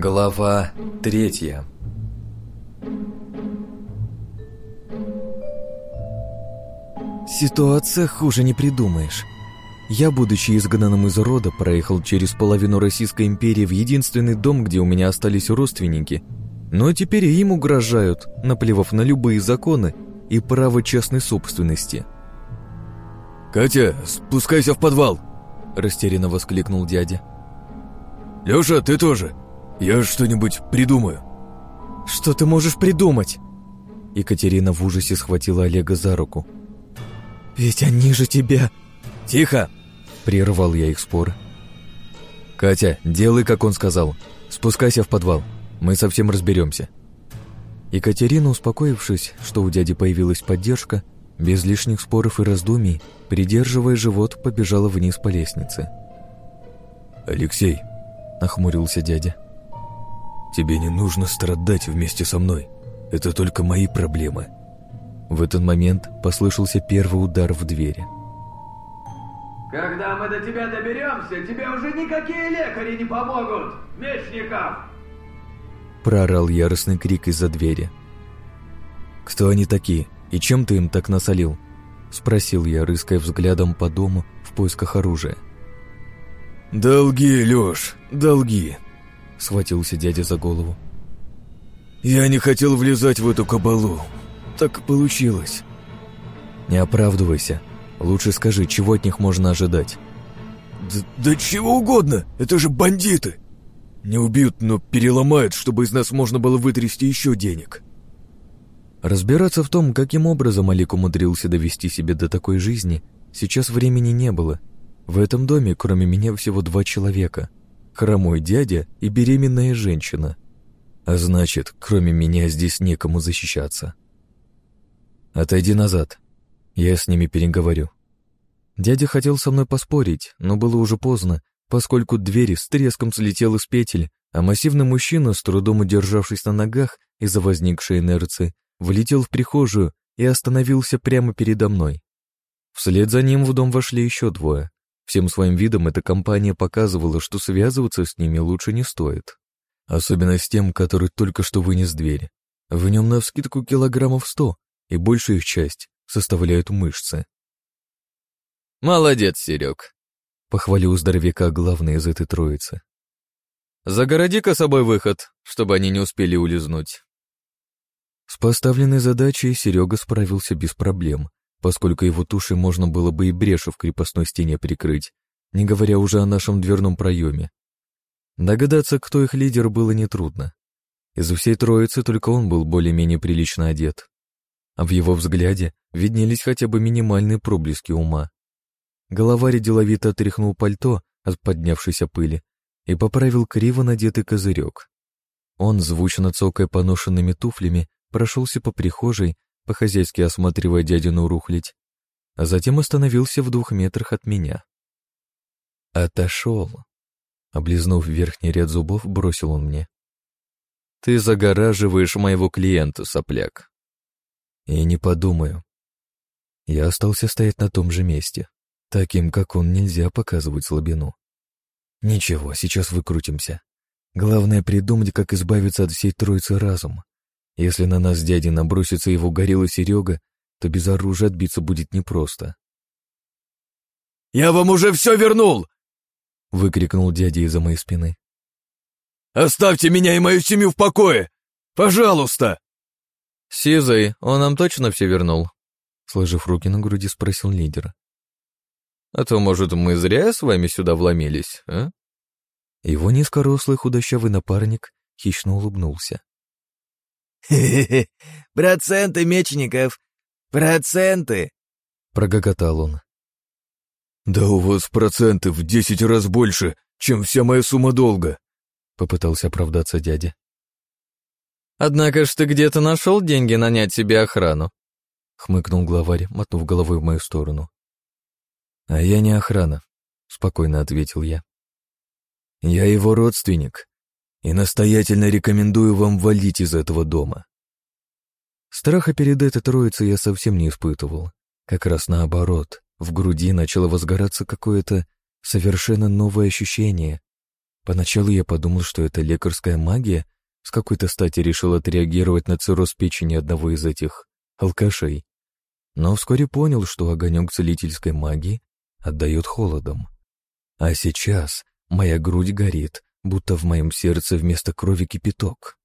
Глава третья Ситуация хуже не придумаешь. Я, будучи изгнанным из рода, проехал через половину Российской империи в единственный дом, где у меня остались родственники. Но теперь им угрожают, наплевав на любые законы и право частной собственности. «Катя, спускайся в подвал!» – растерянно воскликнул дядя. «Лёша, ты тоже! Я что-нибудь придумаю!» «Что ты можешь придумать?» Екатерина в ужасе схватила Олега за руку. «Ведь они же тебя...» «Тихо!» – прервал я их спор. «Катя, делай, как он сказал. Спускайся в подвал. Мы совсем разберемся». Екатерина, успокоившись, что у дяди появилась поддержка, без лишних споров и раздумий, придерживая живот, побежала вниз по лестнице. «Алексей», — нахмурился дядя, — «тебе не нужно страдать вместе со мной. Это только мои проблемы». В этот момент послышался первый удар в двери. «Когда мы до тебя доберемся, тебе уже никакие лекари не помогут, Мечников!» Проорал яростный крик из-за двери. «Кто они такие? И чем ты им так насолил?» Спросил я, рыская взглядом по дому в поисках оружия. «Долги, Лёш, долги!» Схватился дядя за голову. «Я не хотел влезать в эту кабалу. Так получилось». «Не оправдывайся. Лучше скажи, чего от них можно ожидать?» «Да, да чего угодно! Это же бандиты!» Не убьют, но переломают, чтобы из нас можно было вытрясти еще денег. Разбираться в том, каким образом Алик умудрился довести себя до такой жизни, сейчас времени не было. В этом доме, кроме меня, всего два человека. Хромой дядя и беременная женщина. А значит, кроме меня здесь некому защищаться. Отойди назад. Я с ними переговорю. Дядя хотел со мной поспорить, но было уже поздно, поскольку дверь с треском слетела с петель, а массивный мужчина, с трудом удержавшись на ногах из-за возникшей инерции, влетел в прихожую и остановился прямо передо мной. Вслед за ним в дом вошли еще двое. Всем своим видом эта компания показывала, что связываться с ними лучше не стоит. Особенно с тем, который только что вынес дверь. В нем навскидку килограммов сто, и большую их часть составляют мышцы. «Молодец, Серег», — похвалил здоровяка главный из этой троицы. «Загороди-ка собой выход, чтобы они не успели улизнуть». С поставленной задачей Серега справился без проблем, поскольку его тушей можно было бы и брешу в крепостной стене прикрыть, не говоря уже о нашем дверном проеме. Догадаться, кто их лидер, было нетрудно. Из всей троицы только он был более-менее прилично одет. А в его взгляде виднелись хотя бы минимальные проблески ума. Головарь деловито отряхнул пальто от поднявшейся пыли и поправил криво надетый козырек. Он, звучно цокая поношенными туфлями, прошелся по прихожей, по-хозяйски осматривая дядину рухлядь, а затем остановился в двух метрах от меня. Отошел. Облизнув верхний ряд зубов, бросил он мне. «Ты загораживаешь моего клиента, сопляк». И не подумаю. Я остался стоять на том же месте. Таким, как он, нельзя показывать слабину. Ничего, сейчас выкрутимся. Главное придумать, как избавиться от всей троицы разума. Если на нас дядя набросится его горелый Серега, то без оружия отбиться будет непросто. «Я вам уже все вернул!» — выкрикнул дядя из-за моей спины. «Оставьте меня и мою семью в покое! Пожалуйста!» «Сизый, он нам точно все вернул?» Сложив руки на груди, спросил лидер. А то, может, мы зря с вами сюда вломились, а?» Его низкорослый худощавый напарник хищно улыбнулся. «Хе-хе-хе, проценты мечников, проценты!» — прогоготал он. «Да у вас проценты в десять раз больше, чем вся моя сумма долга!» — попытался оправдаться дядя. «Однако ж ты где-то нашел деньги нанять себе охрану?» — хмыкнул главарь, мотнув головой в мою сторону. «А я не охрана», — спокойно ответил я. «Я его родственник, и настоятельно рекомендую вам валить из этого дома». Страха перед этой троицей я совсем не испытывал. Как раз наоборот, в груди начало возгораться какое-то совершенно новое ощущение. Поначалу я подумал, что это лекарская магия, с какой-то стати решил отреагировать на цирроз печени одного из этих алкашей. Но вскоре понял, что огонек целительской магии отдает холодом. А сейчас моя грудь горит, будто в моем сердце вместо крови кипяток.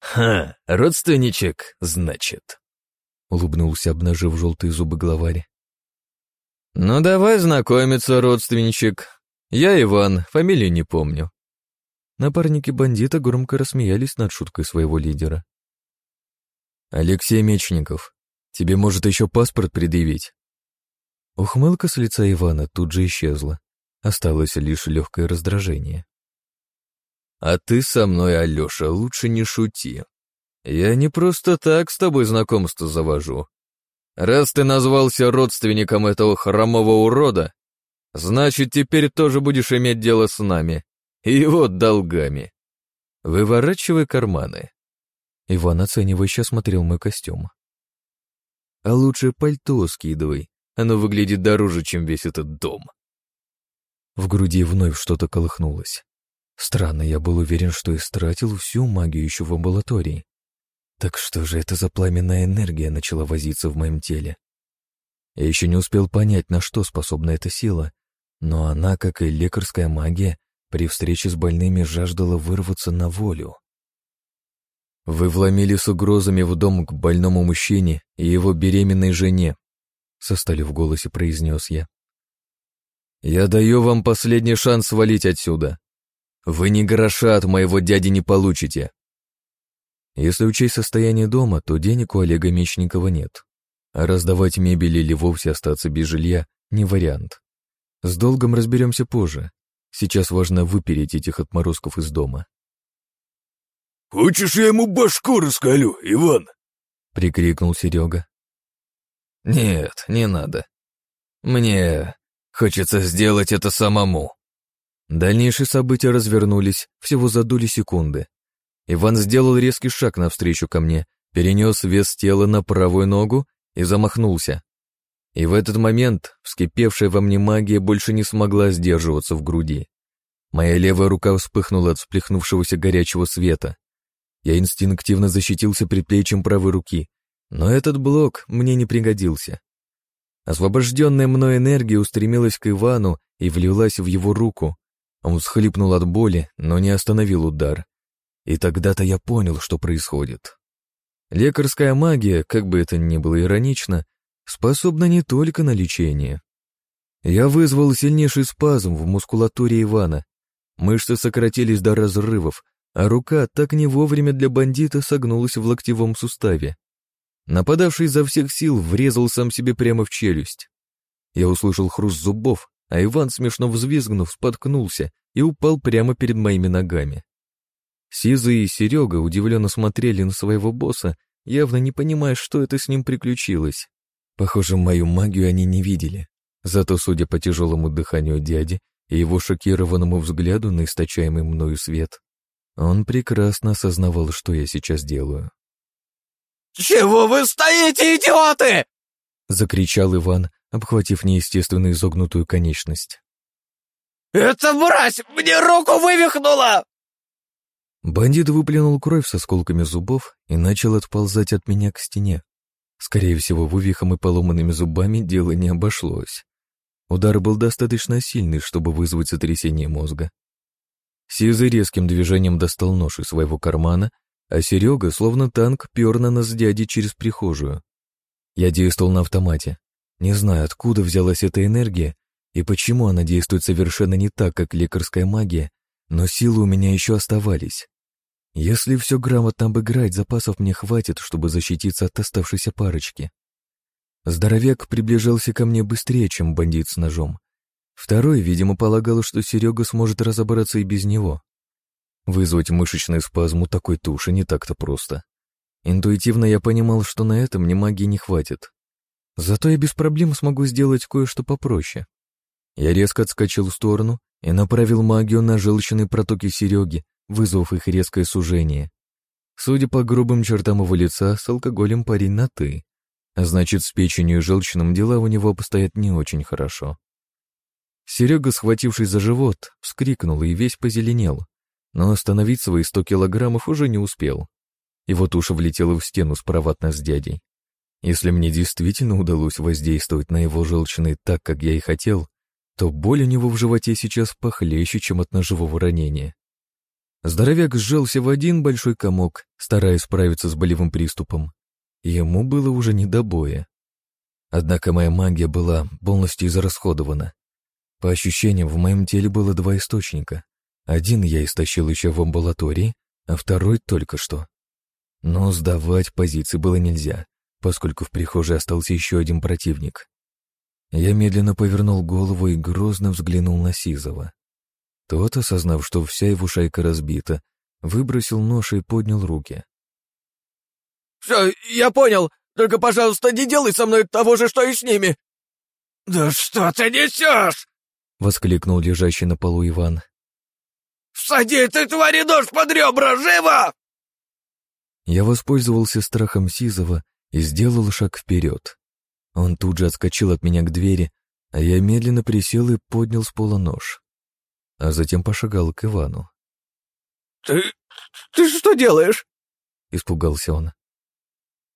«Ха, родственничек, значит», — улыбнулся, обнажив желтые зубы главарь. «Ну давай знакомиться, родственничек. Я Иван, фамилию не помню». Напарники бандита громко рассмеялись над шуткой своего лидера. «Алексей Мечников, тебе может еще паспорт предъявить?» Ухмылка с лица Ивана тут же исчезла. Осталось лишь легкое раздражение. «А ты со мной, Алеша, лучше не шути. Я не просто так с тобой знакомство завожу. Раз ты назвался родственником этого хромого урода, значит, теперь тоже будешь иметь дело с нами. И вот долгами. Выворачивай карманы». Иван оценивающе смотрел мой костюм. «А лучше пальто скидывай, оно выглядит дороже, чем весь этот дом». В груди вновь что-то колыхнулось. Странно, я был уверен, что истратил всю магию еще в амбулатории. Так что же это за пламенная энергия начала возиться в моем теле? Я еще не успел понять, на что способна эта сила, но она, как и лекарская магия, при встрече с больными жаждала вырваться на волю. «Вы вломили с угрозами в дом к больному мужчине и его беременной жене», — со стали в голосе произнес я. «Я даю вам последний шанс свалить отсюда. Вы ни гроша от моего дяди не получите». Если учесть состояние дома, то денег у Олега Мечникова нет. А раздавать мебель или вовсе остаться без жилья — не вариант. С долгом разберемся позже. Сейчас важно выпереть этих отморозков из дома. «Хочешь, я ему башку раскалю, Иван?» — прикрикнул Серега. «Нет, не надо. Мне Хочется сделать это самому. Дальнейшие события развернулись всего за доли секунды. Иван сделал резкий шаг навстречу ко мне, перенес вес тела на правую ногу и замахнулся. И в этот момент вскипевшая во мне магия больше не смогла сдерживаться в груди. Моя левая рука вспыхнула от всплехнувшегося горячего света. Я инстинктивно защитился предплечьем правой руки, но этот блок мне не пригодился. Освобожденная мной энергия устремилась к Ивану и влилась в его руку. Он всхлипнул от боли, но не остановил удар. И тогда-то я понял, что происходит. Лекарская магия, как бы это ни было иронично, способна не только на лечение. Я вызвал сильнейший спазм в мускулатуре Ивана. Мышцы сократились до разрывов, а рука так не вовремя для бандита согнулась в локтевом суставе. Нападавший изо всех сил врезал сам себе прямо в челюсть. Я услышал хруст зубов, а Иван, смешно взвизгнув, споткнулся и упал прямо перед моими ногами. Сиза и Серега удивленно смотрели на своего босса, явно не понимая, что это с ним приключилось. Похоже, мою магию они не видели. Зато, судя по тяжелому дыханию дяди и его шокированному взгляду на источаемый мною свет, он прекрасно осознавал, что я сейчас делаю. «Чего вы стоите, идиоты?» — закричал Иван, обхватив неестественно изогнутую конечность. «Это мразь мне руку вывихнула!» Бандит выплюнул кровь со сколками зубов и начал отползать от меня к стене. Скорее всего, вывихом и поломанными зубами дело не обошлось. Удар был достаточно сильный, чтобы вызвать сотрясение мозга. Сизый резким движением достал нож из своего кармана а Серега, словно танк, пер на нас с дядей через прихожую. Я действовал на автомате. Не знаю, откуда взялась эта энергия и почему она действует совершенно не так, как лекарская магия, но силы у меня еще оставались. Если все грамотно обыграть, запасов мне хватит, чтобы защититься от оставшейся парочки. Здоровяк приближался ко мне быстрее, чем бандит с ножом. Второй, видимо, полагал, что Серега сможет разобраться и без него. Вызвать мышечный спазм у такой туши не так-то просто. Интуитивно я понимал, что на этом мне магии не хватит. Зато я без проблем смогу сделать кое-что попроще. Я резко отскочил в сторону и направил магию на желчные протоки Сереги, вызвав их резкое сужение. Судя по грубым чертам его лица, с алкоголем парень на «ты». А значит, с печенью и желчным дела у него обстоят не очень хорошо. Серега, схватившись за живот, вскрикнул и весь позеленел, но остановить свои сто килограммов уже не успел. Его туша влетела в стену справа от нас с дядей. Если мне действительно удалось воздействовать на его желчный так, как я и хотел, то боль у него в животе сейчас похлеще, чем от ножевого ранения. Здоровяк сжался в один большой комок, стараясь справиться с болевым приступом. Ему было уже не до боя. Однако моя магия была полностью израсходована. По ощущениям, в моем теле было два источника. Один я истощил еще в амбулатории, а второй только что. Но сдавать позиции было нельзя, поскольку в прихожей остался еще один противник. Я медленно повернул голову и грозно взглянул на Сизова. Тот, осознав, что вся его шайка разбита, выбросил нож и поднял руки. «Все, я понял. Только, пожалуйста, не делай со мной того же, что и с ними!» «Да что ты несешь?» — воскликнул лежащий на полу Иван. «Всади этой твари нож под ребра, живо!» Я воспользовался страхом Сизова и сделал шаг вперед. Он тут же отскочил от меня к двери, а я медленно присел и поднял с пола нож. А затем пошагал к Ивану. «Ты... ты что делаешь?» — испугался он.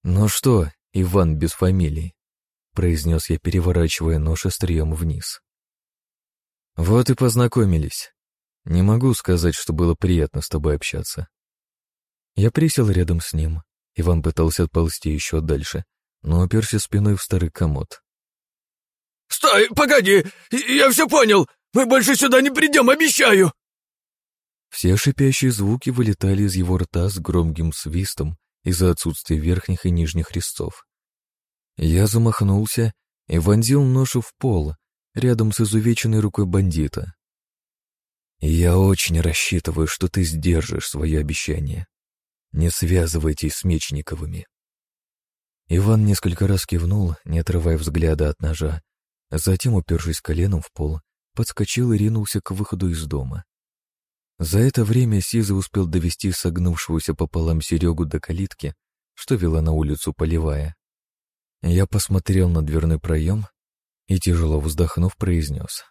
«Ну что, Иван без фамилии?» — произнес я, переворачивая нож острием вниз. «Вот и познакомились. Не могу сказать, что было приятно с тобой общаться». Я присел рядом с ним. Иван пытался отползти еще дальше, но уперся спиной в старый комод. «Стой, погоди! Я все понял! Мы больше сюда не придем, обещаю!» Все шипящие звуки вылетали из его рта с громким свистом из-за отсутствия верхних и нижних резцов. Я замахнулся и вонзил нож в пол, рядом с изувеченной рукой бандита. «Я очень рассчитываю, что ты сдержишь свое обещание. Не связывайтесь с Мечниковыми». Иван несколько раз кивнул, не отрывая взгляда от ножа, затем, упершись коленом в пол, подскочил и ринулся к выходу из дома. За это время Сиза успел довести согнувшегося пополам Серегу до калитки, что вела на улицу Полевая. Я посмотрел на дверной проем и, тяжело вздохнув, произнес.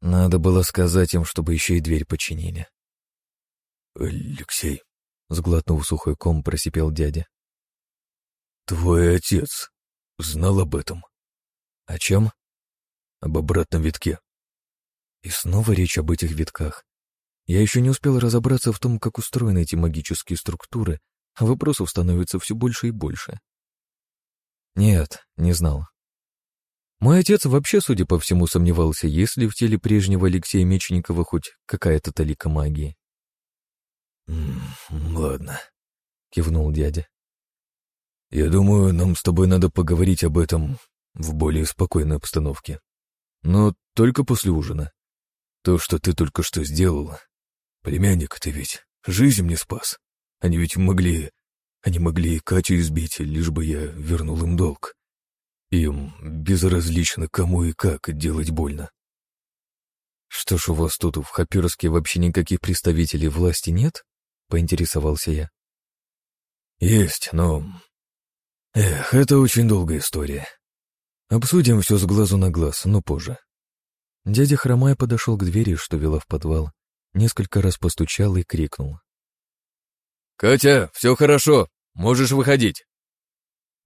Надо было сказать им, чтобы еще и дверь починили. «Алексей», — сглотнув сухой ком, просипел дядя. «Твой отец знал об этом». «О чем?» «Об обратном витке». И снова речь об этих витках. Я еще не успел разобраться в том, как устроены эти магические структуры, а вопросов становится все больше и больше. Нет, не знал. Мой отец вообще, судя по всему, сомневался, есть ли в теле прежнего Алексея Мечникова хоть какая-то талика магии. «Ладно», — кивнул дядя. «Я думаю, нам с тобой надо поговорить об этом в более спокойной обстановке. Но только после ужина. То, что ты только что сделал, племянник, ты ведь жизнь мне спас. Они ведь могли... Они могли и Катю избить, лишь бы я вернул им долг. Им безразлично, кому и как делать больно. Что ж у вас тут в Хаперске вообще никаких представителей власти нет? Поинтересовался я. Есть, но... Эх, это очень долгая история. Обсудим все с глазу на глаз, но позже. Дядя Хромай подошел к двери, что вела в подвал, несколько раз постучал и крикнул. «Катя, все хорошо, можешь выходить!»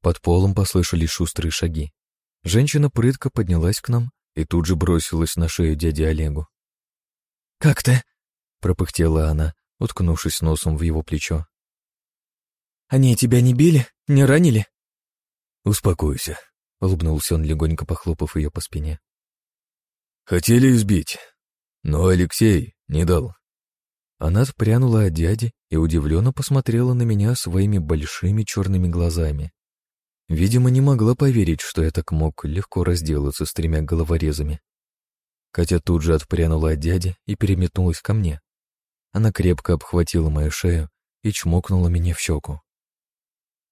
Под полом послышались шустрые шаги. Женщина прытко поднялась к нам и тут же бросилась на шею дяди Олегу. «Как ты?» — пропыхтела она, уткнувшись носом в его плечо. «Они тебя не били? Не ранили?» «Успокойся», — улыбнулся он, легонько похлопав ее по спине. «Хотели избить, но Алексей не дал». Она отпрянула от дяди и удивленно посмотрела на меня своими большими черными глазами. Видимо, не могла поверить, что я так мог легко разделаться с тремя головорезами. Катя тут же отпрянула от дяди и переметнулась ко мне. Она крепко обхватила мою шею и чмокнула меня в щеку.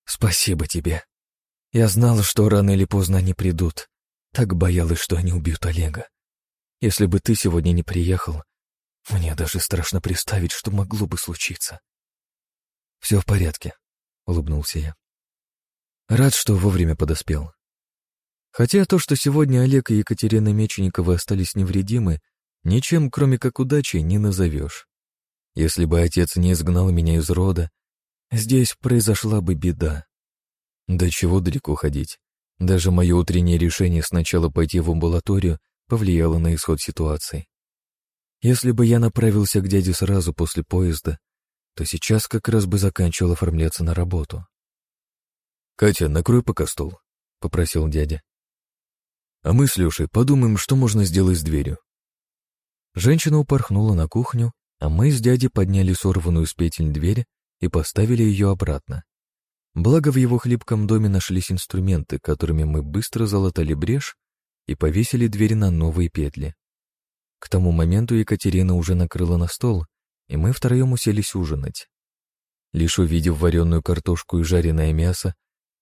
«Спасибо тебе. Я знала, что рано или поздно они придут. Так боялась, что они убьют Олега. Если бы ты сегодня не приехал, мне даже страшно представить, что могло бы случиться». «Все в порядке», — улыбнулся я. Рад, что вовремя подоспел. Хотя то, что сегодня Олег и Екатерина Мечениковы остались невредимы, ничем, кроме как удачи, не назовешь. Если бы отец не изгнал меня из рода, здесь произошла бы беда. До чего далеко ходить? Даже мое утреннее решение сначала пойти в амбулаторию повлияло на исход ситуации. Если бы я направился к дяде сразу после поезда, то сейчас как раз бы заканчивал оформляться на работу. «Катя, накрой пока стол», — попросил дядя. «А мы с Лешей подумаем, что можно сделать с дверью». Женщина упорхнула на кухню, а мы с дядей подняли сорванную с петель дверь и поставили ее обратно. Благо в его хлипком доме нашлись инструменты, которыми мы быстро залатали брешь и повесили дверь на новые петли. К тому моменту Екатерина уже накрыла на стол, и мы втроем уселись ужинать. Лишь увидев вареную картошку и жареное мясо,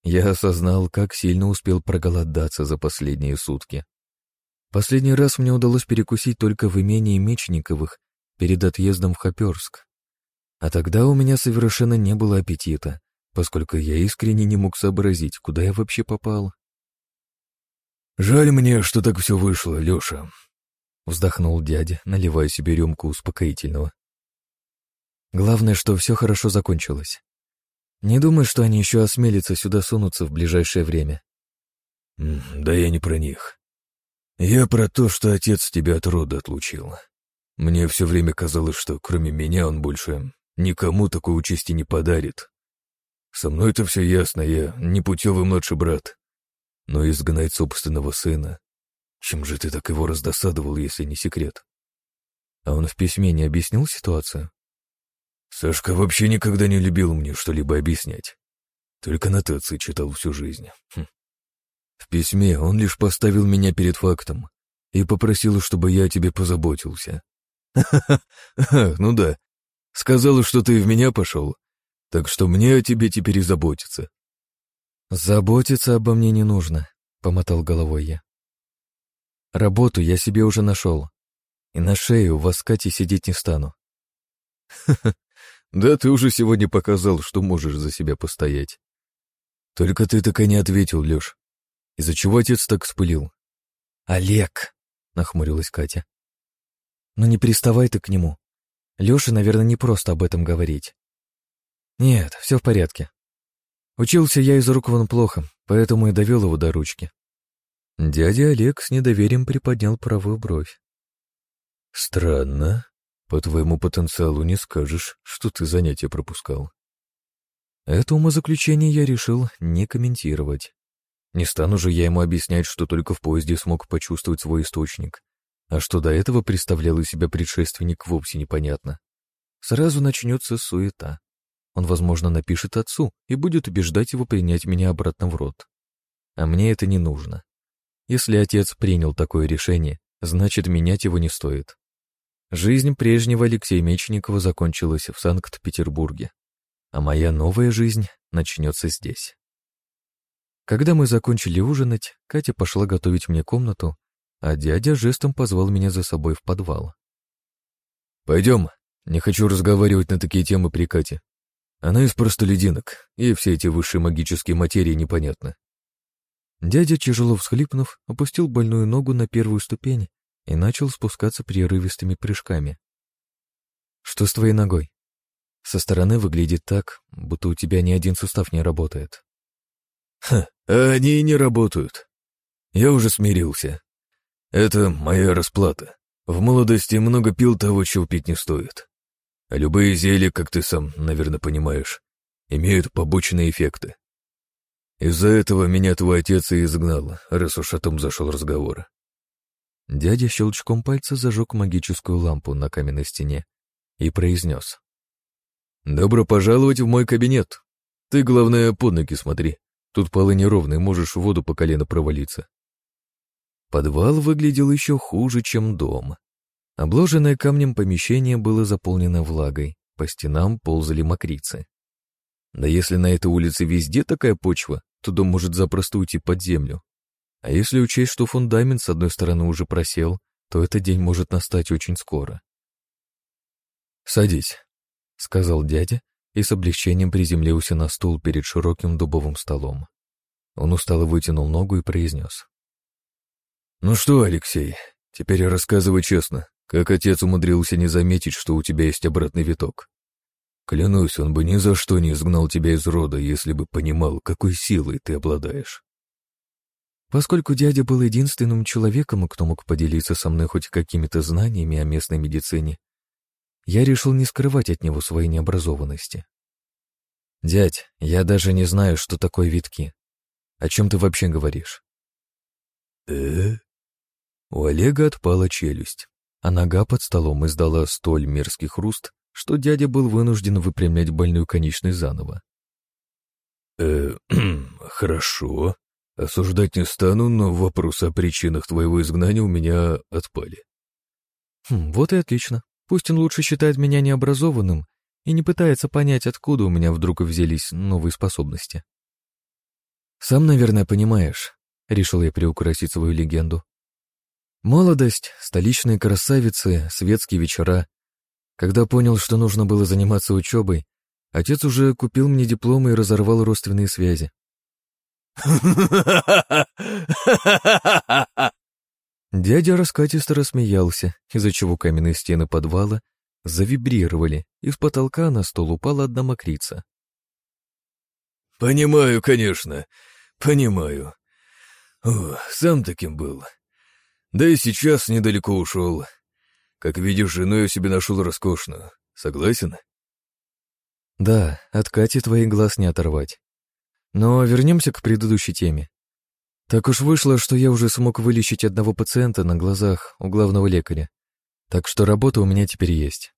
я осознал, как сильно успел проголодаться за последние сутки. Последний раз мне удалось перекусить только в имении Мечниковых перед отъездом в Хоперск. А тогда у меня совершенно не было аппетита, поскольку я искренне не мог сообразить, куда я вообще попал. «Жаль мне, что так все вышло, Леша», — вздохнул дядя, наливая себе рюмку успокоительного. «Главное, что все хорошо закончилось. Не думаю, что они еще осмелятся сюда сунуться в ближайшее время». «Да я не про них. Я про то, что отец тебя от рода отлучил. Мне все время казалось, что кроме меня он больше никому такой участи не подарит. Со мной-то все ясно, я непутевый младший брат. Но изгнать собственного сына... Чем же ты так его раздосадовал, если не секрет? А он в письме не объяснил ситуацию? Сашка вообще никогда не любил мне что-либо объяснять. Только нотации читал всю жизнь. Хм. В письме он лишь поставил меня перед фактом и попросил, чтобы я о тебе позаботился. ну да. Сказал, что ты в меня пошел, так что мне о тебе теперь и заботиться. Заботиться обо мне не нужно, помотал головой я. Работу я себе уже нашел, и на шею вас с Катей сидеть не стану. Да ты уже сегодня показал, что можешь за себя постоять. Только ты так и не ответил, Леш. Из-за чего отец так спылил? Олег, нахмурилась Катя. Ну не приставай ты к нему. Лёше, наверное, не просто об этом говорить. Нет, все в порядке. Учился я из рук вон плохо, поэтому и довел его до ручки. Дядя Олег с недоверием приподнял правую бровь. Странно. По твоему потенциалу не скажешь, что ты занятия пропускал. Это умозаключение я решил не комментировать. Не стану же я ему объяснять, что только в поезде смог почувствовать свой источник, а что до этого представлял из себя предшественник, вовсе непонятно. Сразу начнется суета. Он, возможно, напишет отцу и будет убеждать его принять меня обратно в рот. А мне это не нужно. Если отец принял такое решение, значит, менять его не стоит. Жизнь прежнего Алексея Мечникова закончилась в Санкт-Петербурге, а моя новая жизнь начнется здесь. Когда мы закончили ужинать, Катя пошла готовить мне комнату, а дядя жестом позвал меня за собой в подвал. «Пойдем, не хочу разговаривать на такие темы при Кате. Она из простолюдинок, и все эти высшие магические материи непонятны». Дядя, тяжело всхлипнув, опустил больную ногу на первую ступень и начал спускаться прерывистыми прыжками. «Что с твоей ногой?» Со стороны выглядит так, будто у тебя ни один сустав не работает. Ха, они и не работают. Я уже смирился. Это моя расплата. В молодости много пил того, чего пить не стоит. А любые зелья, как ты сам, наверное, понимаешь, имеют побочные эффекты. Из-за этого меня твой отец и изгнал, раз уж о том зашел разговор. Дядя щелчком пальца зажег магическую лампу на каменной стене и произнес. «Добро пожаловать в мой кабинет. Ты, главное, под ноги смотри. Тут полы неровные, можешь в воду по колено провалиться». Подвал выглядел еще хуже, чем дом. Обложенное камнем помещение было заполнено влагой, по стенам ползали мокрицы. Да если на этой улице везде такая почва, то дом может запросто уйти под землю. А если учесть, что фундамент с одной стороны уже просел, то этот день может настать очень скоро. «Садись», — сказал дядя и с облегчением приземлился на стул перед широким дубовым столом. Он устало вытянул ногу и произнес. «Ну что, Алексей, теперь рассказывай честно, как отец умудрился не заметить, что у тебя есть обратный виток? Клянусь, он бы ни за что не изгнал тебя из рода, если бы понимал, какой силой ты обладаешь». Поскольку дядя был единственным человеком, кто мог поделиться со мной хоть какими-то знаниями о местной медицине, я решил не скрывать от него своей необразованности. «Дядь, я даже не знаю, что такое витки. О чем ты вообще говоришь?» «Э?» У Олега отпала челюсть, а нога под столом издала столь мерзкий хруст, что дядя был вынужден выпрямлять больную конечность заново. «Э, хорошо. Осуждать не стану, но вопросы о причинах твоего изгнания у меня отпали». Хм, вот и отлично. Пусть он лучше считает меня необразованным и не пытается понять, откуда у меня вдруг взялись новые способности. Сам, наверное, понимаешь, решил я приукрасить свою легенду. Молодость, столичные красавицы, светские вечера. Когда понял, что нужно было заниматься учебой, отец уже купил мне дипломы и разорвал родственные связи. Дядя раскатисто рассмеялся, из-за чего каменные стены подвала завибрировали, и с потолка на стол упала одна мокрица. «Понимаю, конечно, понимаю. О, сам таким был. Да и сейчас недалеко ушел. Как видишь, жену я себе нашел роскошную. Согласен?» «Да, от Кати твоих глаз не оторвать. Но вернемся к предыдущей теме. Так уж вышло, что я уже смог вылечить одного пациента на глазах у главного лекаря. Так что работа у меня теперь есть.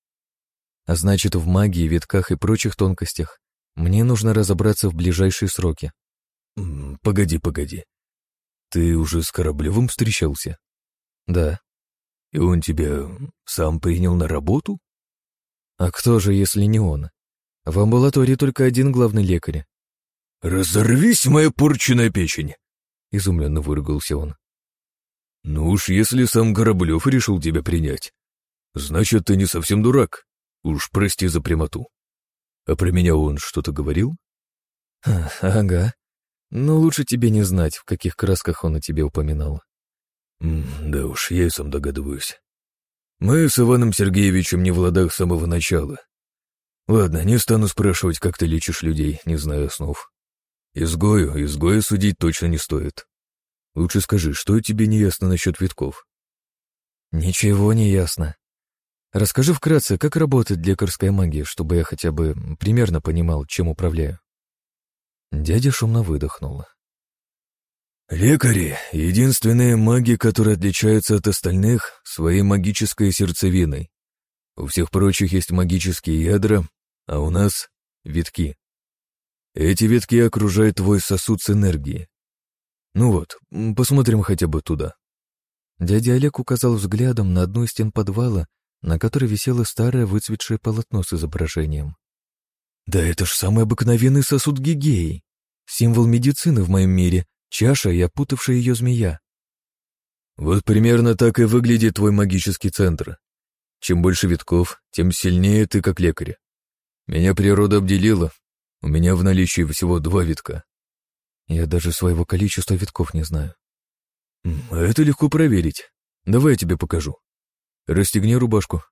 А значит, в магии, витках и прочих тонкостях мне нужно разобраться в ближайшие сроки. Погоди, погоди. Ты уже с Кораблевым встречался? Да. И он тебя сам принял на работу? А кто же, если не он? В амбулатории только один главный лекарь. «Разорвись, моя порченная печень!» — изумленно выругался он. «Ну уж если сам Кораблев решил тебя принять, значит, ты не совсем дурак. Уж прости за прямоту. А про меня он что-то говорил? Ага. Но лучше тебе не знать, в каких красках он о тебе упоминал. да уж, я и сам догадываюсь. Мы с Иваном Сергеевичем не в ладах с самого начала. Ладно, не стану спрашивать, как ты лечишь людей, не зная основ. Изгою, изгоя судить точно не стоит. Лучше скажи, что тебе не ясно насчет витков? Ничего не ясно. Расскажи вкратце, как работает лекарская магия, чтобы я хотя бы примерно понимал, чем управляю. Дядя шумно выдохнул. Лекари — единственные маги, которые отличаются от остальных своей магической сердцевиной. У всех прочих есть магические ядра, а у нас — витки. Эти ветки окружают твой сосуд с энергией. Ну вот, посмотрим хотя бы туда. Дядя Олег указал взглядом на одну из стен подвала, на которой висело старое выцветшее полотно с изображением. Да это ж самый обыкновенный сосуд Гигеи, символ медицины в моем мире, чаша и опутавшая ее змея. Вот примерно так и выглядит твой магический центр. Чем больше витков, тем сильнее ты как лекарь. Меня природа обделила, у меня в наличии всего два витка. Я даже своего количества витков не знаю. Это легко проверить. Давай я тебе покажу. Расстегни рубашку».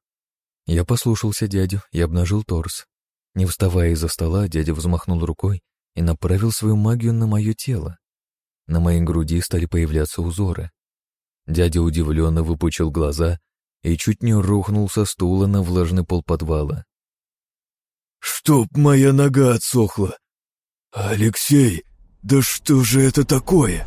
Я послушался дядю и обнажил торс. Не вставая из-за стола, дядя взмахнул рукой и направил свою магию на мое тело. На моей груди стали появляться узоры. Дядя удивленно выпучил глаза и чуть не рухнул со стула на влажный пол подвала. «Чтоб моя нога отсохла! Алексей, да что же это такое?»